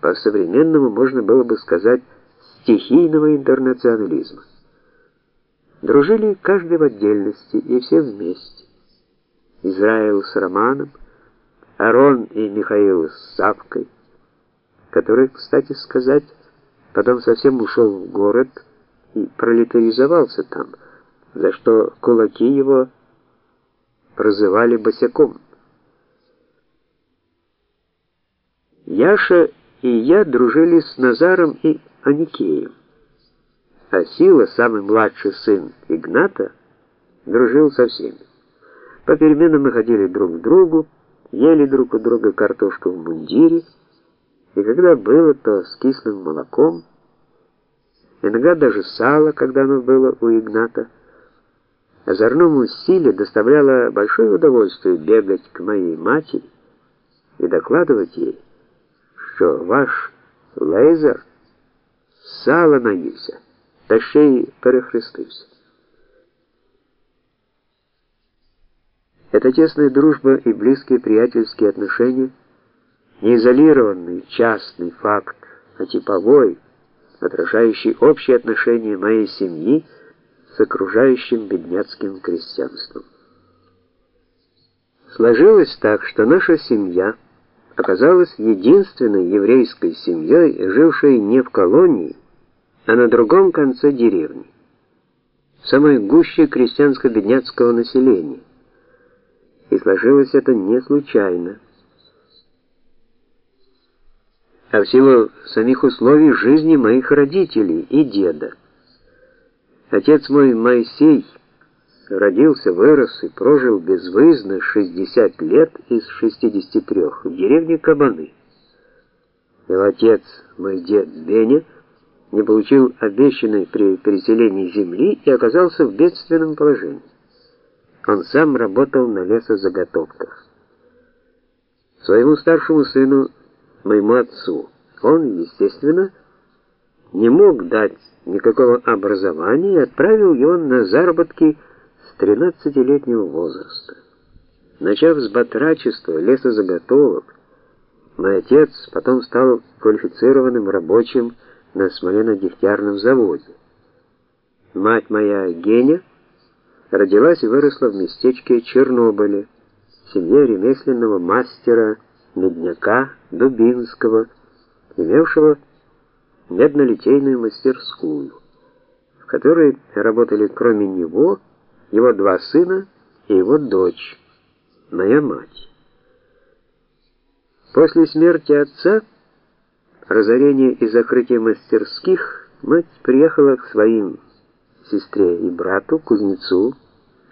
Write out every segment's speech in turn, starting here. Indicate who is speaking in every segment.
Speaker 1: по-современному можно было бы сказать стихийного интернационализма. Дружили каждый в отдельности и все вместе. Израиль с Романом, Арон и Михаил с Савкой, который, кстати сказать, потом совсем ушел в город и пролетаризовался там, за что кулаки его прозывали босяком. Яша и я дружили с Назаром и Аникеем. А Сила, самый младший сын Игната, дружил со всеми. По переменам мы ходили друг к другу, ели друг у друга картошку в мундире, и когда было, то с кислым молоком, иногда даже сало, когда оно было у Игната. Озорному Силе доставляло большое удовольствие бегать к моей матери и докладывать ей, что ваш лейзер сало наївся, та ще й перехрестився. Эта тесная дружба и близкие приятельские отношения не изолированный частный факт, а типовой, отражающий общие отношения моей семьи с окружающим бедняцким крестьянством. Сложилось так, что наша семья оказалась единственной еврейской семьей, жившей не в колонии, а на другом конце деревни, в самой гуще крестьянско-бедняцкого населения. И сложилось это не случайно, а в силу самих условий жизни моих родителей и деда. Отец мой Моисей родился, вырос и прожил безвыездно 60 лет из 63 в деревне Кабаны. Его отец, мой дед Беня, не получил обещанной при переселении земли и оказался в бедственном положении. Он сам работал на лесозаготовках. Своему старшему сыну, моему отцу, он, естественно, не мог дать никакого образования и отправил его на заработки 13-летнего возраста. Начав с батрачества, лесозаготовок, мой отец потом стал квалифицированным рабочим на смолено-дегтярном заводе. Мать моя, Геня, родилась и выросла в местечке Чернобыле, в семье ремесленного мастера, медняка Дубинского, имевшего медно-литейную мастерскую, в которой работали кроме него его два сына и его дочь, моя мать. После смерти отца, разорения и закрытия мастерских, мать приехала к своим сестре и брату, кузнецу,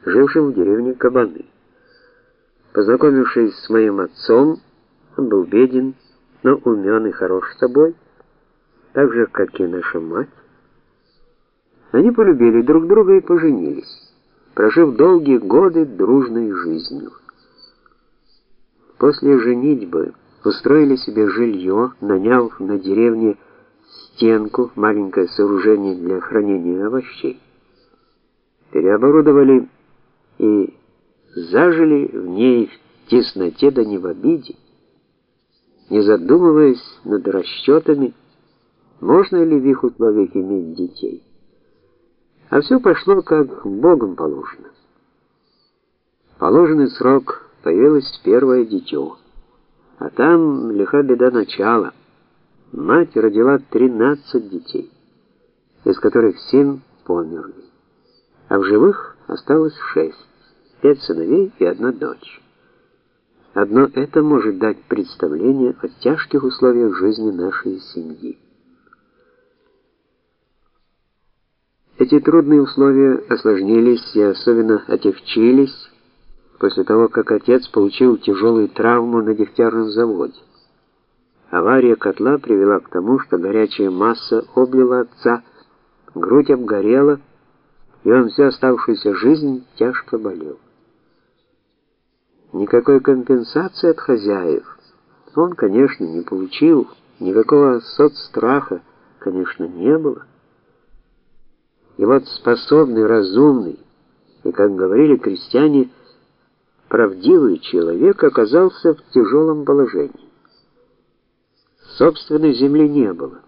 Speaker 1: жившим в деревне Кабаны. Познакомившись с моим отцом, он был беден, но умен и хорош собой, так же, как и наша мать. Они полюбили друг друга и поженились, прожив долгие годы дружной жизнью. После женитьбы устроили себе жилье, наняв на деревне стенку, маленькое сооружение для хранения овощей. Переоборудовали и зажили в ней в тесноте да не в обиде, не задумываясь над расчетами, можно ли в их условиях иметь детей. А все пошло как Богом положено. Положенный срок появилось первое дитё. А там лиха беда начала. Мать родила 13 детей, из которых семь померли. А в живых осталось шесть, пять сыновей и одна дочь. Одно это может дать представление о тяжких условиях жизни нашей семьи. Эти трудные условия осложнились и особенно отягчились после того, как отец получил тяжелую травму на дегтярном заводе. Авария котла привела к тому, что горячая масса облила отца, грудь обгорела, и он всю оставшуюся жизнь тяжко болел. Никакой компенсации от хозяев он, конечно, не получил, никакого соцстраха, конечно, не было. И вот способный, разумный и, как говорили крестьяне, правдивый человек оказался в тяжелом положении. Собственной земли не было.